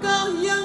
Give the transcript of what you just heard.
Apakah yang